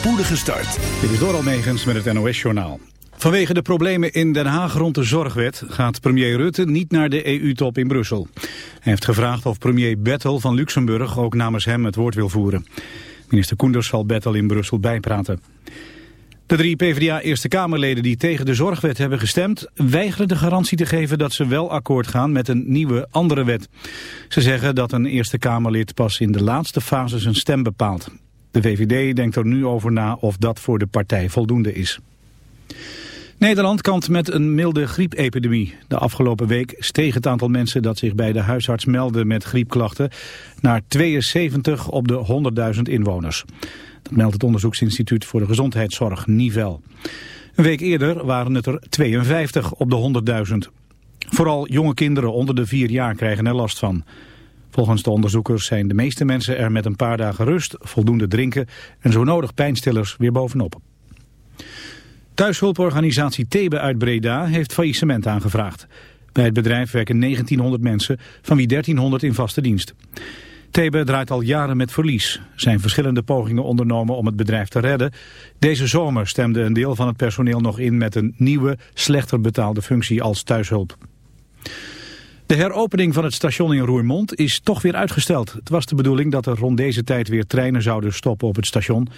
spoedige start. Dit is door Almegens met het NOS-journaal. Vanwege de problemen in Den Haag rond de zorgwet gaat premier Rutte niet naar de EU-top in Brussel. Hij heeft gevraagd of premier Bettel van Luxemburg ook namens hem het woord wil voeren. Minister Koenders zal Bettel in Brussel bijpraten. De drie PvdA-Eerste Kamerleden die tegen de zorgwet hebben gestemd... weigeren de garantie te geven dat ze wel akkoord gaan met een nieuwe, andere wet. Ze zeggen dat een Eerste Kamerlid pas in de laatste fase zijn stem bepaalt. De VVD denkt er nu over na of dat voor de partij voldoende is. Nederland kampt met een milde griepepidemie. De afgelopen week steeg het aantal mensen dat zich bij de huisarts meldde met griepklachten naar 72 op de 100.000 inwoners. Dat meldt het onderzoeksinstituut voor de gezondheidszorg, Nivel. Een week eerder waren het er 52 op de 100.000. Vooral jonge kinderen onder de vier jaar krijgen er last van. Volgens de onderzoekers zijn de meeste mensen er met een paar dagen rust, voldoende drinken en zo nodig pijnstillers weer bovenop. Thuishulporganisatie Thebe uit Breda heeft faillissement aangevraagd. Bij het bedrijf werken 1900 mensen, van wie 1300 in vaste dienst. Thebe draait al jaren met verlies. Er zijn verschillende pogingen ondernomen om het bedrijf te redden. Deze zomer stemde een deel van het personeel nog in met een nieuwe, slechter betaalde functie als thuishulp. De heropening van het station in Roermond is toch weer uitgesteld. Het was de bedoeling dat er rond deze tijd weer treinen zouden stoppen op het station.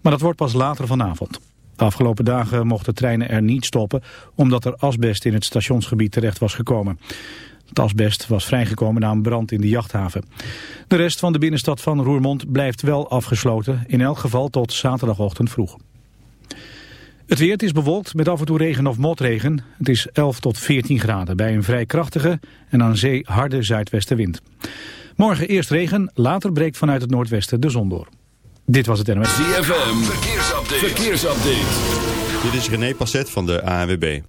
Maar dat wordt pas later vanavond. De afgelopen dagen mochten treinen er niet stoppen... omdat er asbest in het stationsgebied terecht was gekomen. Het asbest was vrijgekomen na een brand in de jachthaven. De rest van de binnenstad van Roermond blijft wel afgesloten. In elk geval tot zaterdagochtend vroeg. Het weer is bewolkt met af en toe regen of motregen. Het is 11 tot 14 graden bij een vrij krachtige en aan zee harde zuidwestenwind. Morgen eerst regen, later breekt vanuit het noordwesten de zon door. Dit was het NOS. ZFM, verkeersupdate. verkeersupdate. Dit is René Passet van de ANWB.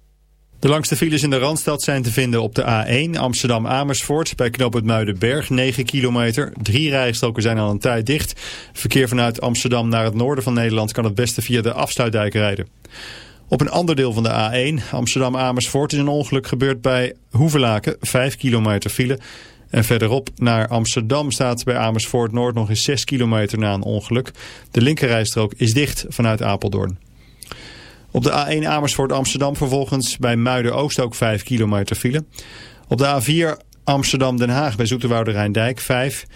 De langste files in de Randstad zijn te vinden op de A1 Amsterdam-Amersfoort bij knoop het Muidenberg 9 kilometer. Drie rijstroken zijn al een tijd dicht. Verkeer vanuit Amsterdam naar het noorden van Nederland kan het beste via de afsluitdijk rijden. Op een ander deel van de A1 Amsterdam-Amersfoort is een ongeluk gebeurd bij Hoevelaken, 5 kilometer file. En verderop naar Amsterdam staat bij Amersfoort Noord nog eens 6 kilometer na een ongeluk. De linkerrijstrook is dicht vanuit Apeldoorn. Op de A1 Amersfoort Amsterdam vervolgens bij Muiden-Oost ook 5 kilometer file. Op de A4 Amsterdam-Den Haag bij Zoeterwoude Rijndijk 5.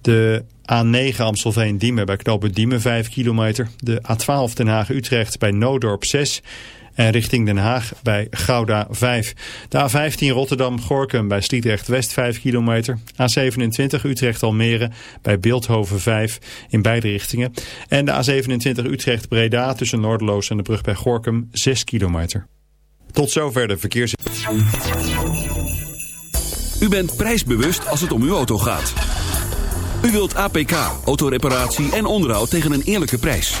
De A9 Amstelveen-Diemen bij knooppunt Diemen 5 kilometer. De A12 Den Haag-Utrecht bij Noodorp 6 en richting Den Haag bij Gouda 5. De A15 Rotterdam-Gorkum bij Sliedrecht-West 5 kilometer. A27 Utrecht-Almere bij Beeldhoven 5 in beide richtingen. En de A27 Utrecht-Breda tussen Noordeloos en de brug bij Gorkum 6 kilometer. Tot zover de verkeers... U bent prijsbewust als het om uw auto gaat. U wilt APK, autoreparatie en onderhoud tegen een eerlijke prijs.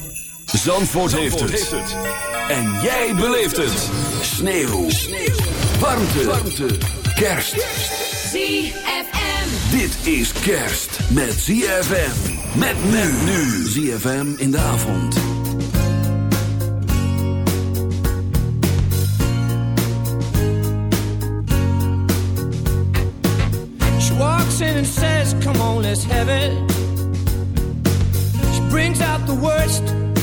Zandvoort, heeft, het. En jij beleeft het. Sneeuw. Sneeuw warmte, warmte. kerst. ZFM. Dit is kerst met ZFM. Met men nu. ZFM in de avond. She walks in and says, come on, let's have it. She brings out the worst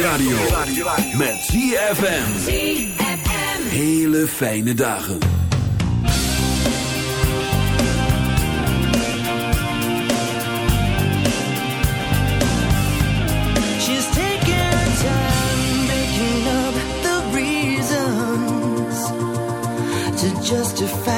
radio. Met ZFM. Hele fijne dagen. The reasons justify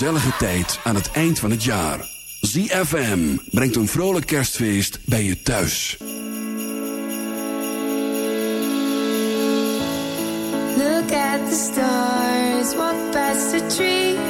gezellige tijd aan het eind van het jaar. ZFM brengt een vrolijk kerstfeest bij je thuis. Look at the stars, past the tree!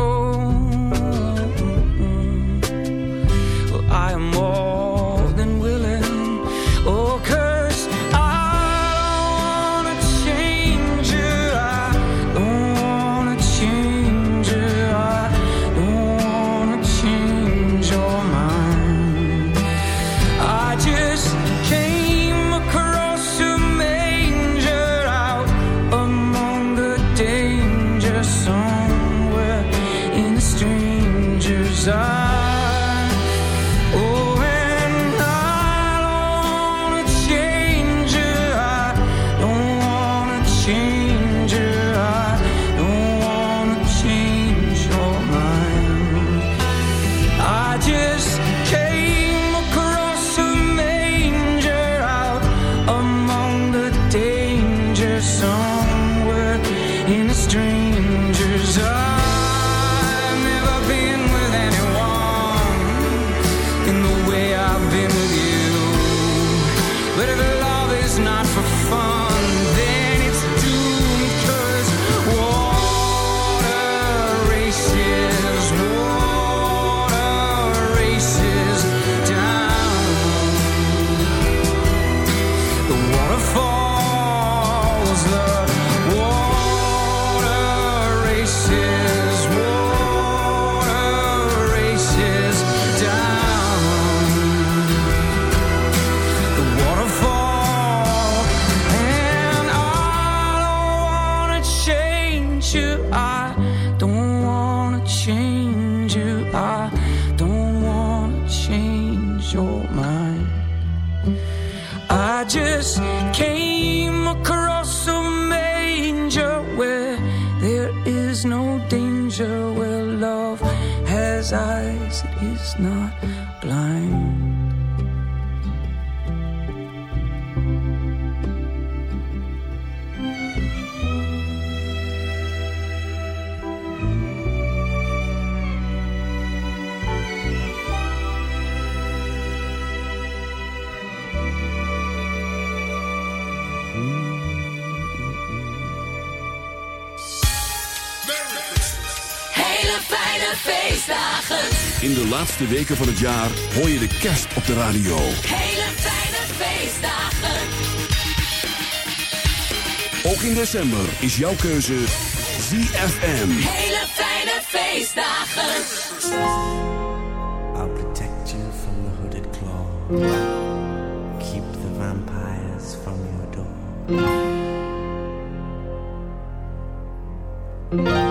in de laatste weken van het jaar hoor je de kerst op de radio. Hele fijne feestdagen. Ook in december is jouw keuze ZFM. Hele fijne feestdagen. I'll protect you from the hooded claw. Keep the vampires from your door.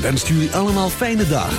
Wenst jullie allemaal fijne dagen.